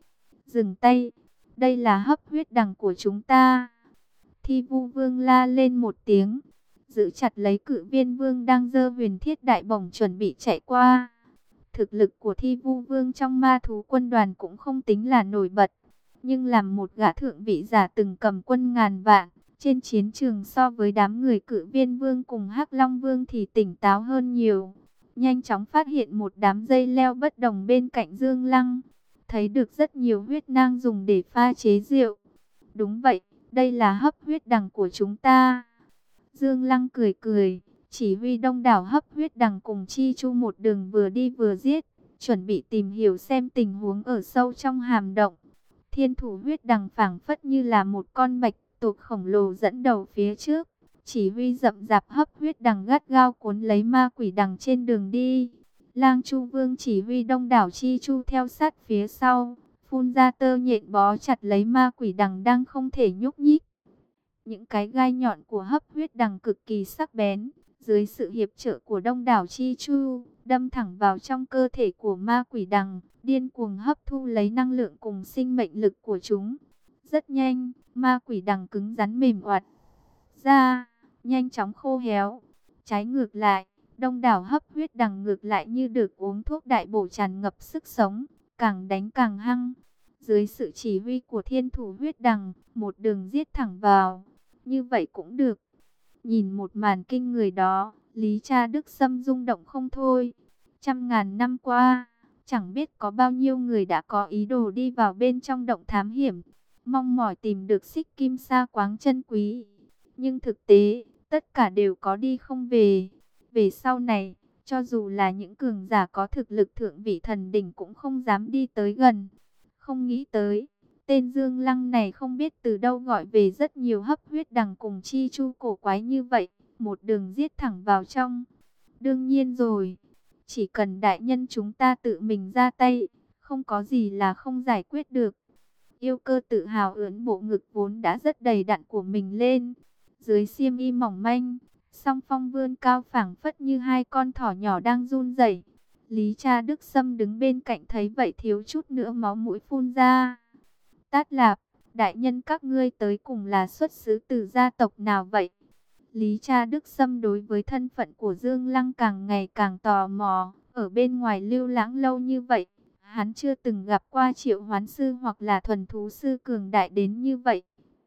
Dừng tay, đây là hấp huyết đằng của chúng ta. Thi vu vương la lên một tiếng, giữ chặt lấy cự viên vương đang dơ huyền thiết đại bổng chuẩn bị chạy qua. Thực lực của thi vu vương trong ma thú quân đoàn cũng không tính là nổi bật, nhưng làm một gã thượng vị giả từng cầm quân ngàn vạn, trên chiến trường so với đám người cự viên vương cùng hắc long vương thì tỉnh táo hơn nhiều. Nhanh chóng phát hiện một đám dây leo bất đồng bên cạnh dương lăng, thấy được rất nhiều huyết nang dùng để pha chế rượu. Đúng vậy, đây là hấp huyết đằng của chúng ta. Dương Lăng cười cười, chỉ huy đông đảo hấp huyết đằng cùng Chi Chu một đường vừa đi vừa giết, chuẩn bị tìm hiểu xem tình huống ở sâu trong hàm động. Thiên thủ huyết đằng phảng phất như là một con bạch tuộc khổng lồ dẫn đầu phía trước, chỉ huy rậm rạp hấp huyết đằng gắt gao cuốn lấy ma quỷ đằng trên đường đi. Lang Chu Vương chỉ huy đông đảo Chi Chu theo sát phía sau, phun ra tơ nhện bó chặt lấy ma quỷ đằng đang không thể nhúc nhích. Những cái gai nhọn của hấp huyết đằng cực kỳ sắc bén, dưới sự hiệp trợ của đông đảo Chi Chu, đâm thẳng vào trong cơ thể của ma quỷ đằng, điên cuồng hấp thu lấy năng lượng cùng sinh mệnh lực của chúng. Rất nhanh, ma quỷ đằng cứng rắn mềm oặt ra, nhanh chóng khô héo. Trái ngược lại, đông đảo hấp huyết đằng ngược lại như được uống thuốc đại bổ tràn ngập sức sống, càng đánh càng hăng. Dưới sự chỉ huy của thiên thủ huyết đằng, một đường giết thẳng vào. Như vậy cũng được. Nhìn một màn kinh người đó, Lý cha Đức Sâm rung động không thôi. Trăm ngàn năm qua, chẳng biết có bao nhiêu người đã có ý đồ đi vào bên trong động thám hiểm. Mong mỏi tìm được xích kim sa quáng chân quý. Nhưng thực tế, tất cả đều có đi không về. Về sau này, cho dù là những cường giả có thực lực thượng vị thần đỉnh cũng không dám đi tới gần. Không nghĩ tới, tên Dương Lăng này không biết từ đâu gọi về rất nhiều hấp huyết đằng cùng chi chu cổ quái như vậy, một đường giết thẳng vào trong. Đương nhiên rồi, chỉ cần đại nhân chúng ta tự mình ra tay, không có gì là không giải quyết được. Yêu cơ tự hào ưỡn bộ ngực vốn đã rất đầy đặn của mình lên, dưới xiêm y mỏng manh, song phong vươn cao phảng phất như hai con thỏ nhỏ đang run rẩy. Lý cha Đức Sâm đứng bên cạnh thấy vậy thiếu chút nữa máu mũi phun ra. Tát lạp, đại nhân các ngươi tới cùng là xuất xứ từ gia tộc nào vậy? Lý cha Đức Sâm đối với thân phận của Dương Lăng càng ngày càng tò mò, ở bên ngoài lưu lãng lâu như vậy, hắn chưa từng gặp qua triệu hoán sư hoặc là thuần thú sư cường đại đến như vậy.